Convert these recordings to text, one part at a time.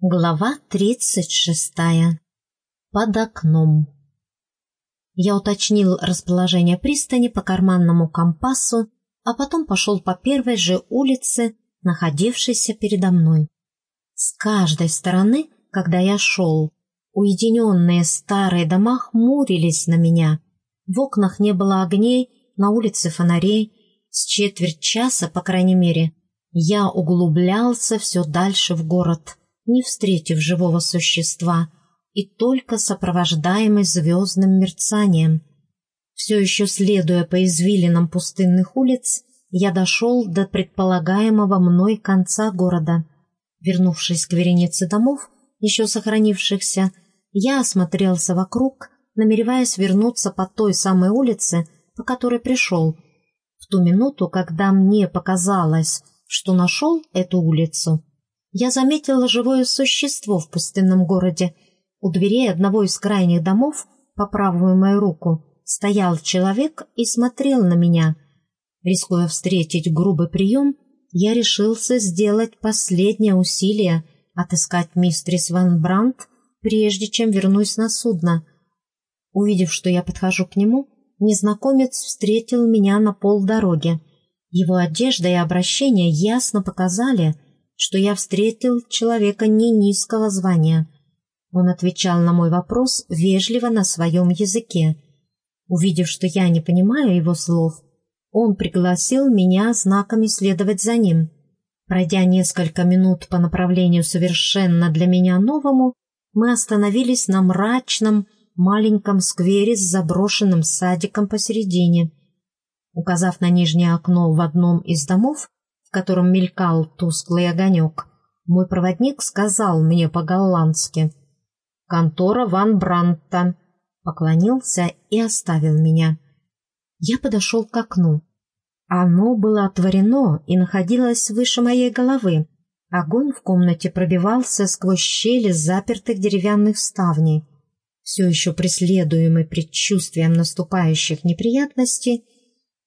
Глава тридцать шестая. Под окном. Я уточнил расположение пристани по карманному компасу, а потом пошел по первой же улице, находившейся передо мной. С каждой стороны, когда я шел, уединенные старые дома хмурились на меня. В окнах не было огней, на улице фонарей. С четверть часа, по крайней мере, я углублялся все дальше в город — не встретив живого существа и только сопровождаемый звездным мерцанием. Все еще следуя по извилинам пустынных улиц, я дошел до предполагаемого мной конца города. Вернувшись к веренице домов, еще сохранившихся, я осмотрелся вокруг, намереваясь вернуться по той самой улице, по которой пришел. В ту минуту, когда мне показалось, что нашел эту улицу, я заметила живое существо в пустынном городе. У дверей одного из крайних домов, по правую мою руку, стоял человек и смотрел на меня. Рискуя встретить грубый прием, я решился сделать последнее усилие отыскать мистрис Ван Брандт, прежде чем вернусь на судно. Увидев, что я подхожу к нему, незнакомец встретил меня на полдороги. Его одежда и обращение ясно показали — что я встретил человека не низкого звания. Он отвечал на мой вопрос вежливо на своем языке. Увидев, что я не понимаю его слов, он пригласил меня знаками следовать за ним. Пройдя несколько минут по направлению совершенно для меня новому, мы остановились на мрачном маленьком сквере с заброшенным садиком посередине. Указав на нижнее окно в одном из домов, в котором мелькал тусклый огонек, мой проводник сказал мне по-голландски «Контора Ван Бранта», поклонился и оставил меня. Я подошел к окну. Оно было отворено и находилось выше моей головы. Огонь в комнате пробивался сквозь щели запертых деревянных ставней. Все еще преследуемый предчувствием наступающих неприятностей,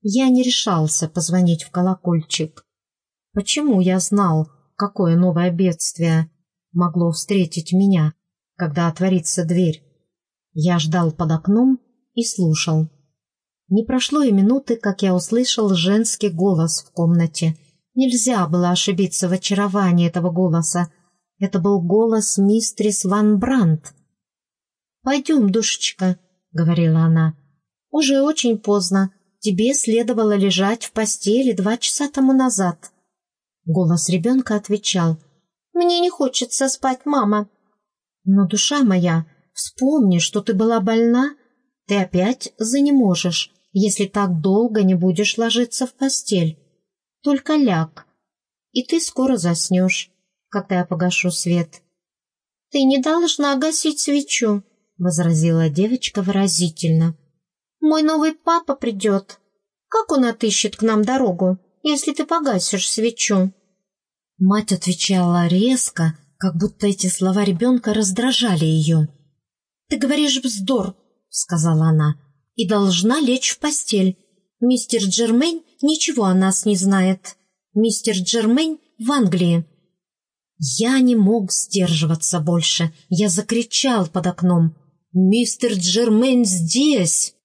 я не решался позвонить в колокольчик. Почему я знал, какое новое бедствие могло встретить меня, когда отворится дверь? Я ждал под окном и слушал. Не прошло и минуты, как я услышал женский голос в комнате. Нельзя было ошибиться в очаровании этого голоса. Это был голос мистрис Ван Брандт. «Пойдем, душечка», — говорила она. «Уже очень поздно. Тебе следовало лежать в постели два часа тому назад». Голос ребенка отвечал. «Мне не хочется спать, мама». «Но, душа моя, вспомни, что ты была больна. Ты опять занеможешь, если так долго не будешь ложиться в постель. Только ляг, и ты скоро заснешь, когда я погашу свет». «Ты не должна гасить свечу», — возразила девочка выразительно. «Мой новый папа придет. Как он отыщет к нам дорогу?» Если ты погасишь свечу». Мать отвечала резко, как будто эти слова ребенка раздражали ее. «Ты говоришь вздор», — сказала она, — «и должна лечь в постель. Мистер Джермейн ничего о нас не знает. Мистер Джермейн в Англии». Я не мог сдерживаться больше. Я закричал под окном. «Мистер Джермейн здесь!»